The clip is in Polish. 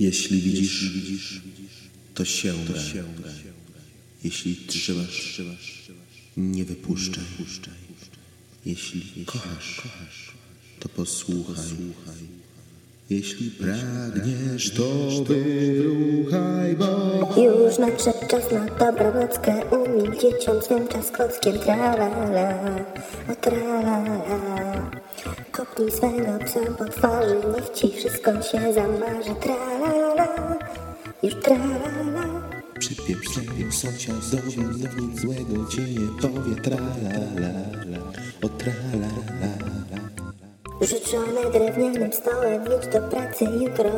Jeśli widzisz, to sięgaj. Jeśli trzymasz, nie wypuszczaj. Jeśli kochasz, to posłuchaj. Jeśli pragniesz, to wyruchaj, bo Już nadszedł czas na dobrą nockę Umil dzieciom swym czas klockiem Tralala, o tralala Kopnij swego psa po twarzy Niech ci wszystko się zamarzy Tralala, już tralala przypieprz swojemu sąsiadowi, no nic złego ci nie powie. Tralala, o tralala. Życzone drewnianym stołem Jedź do pracy jutro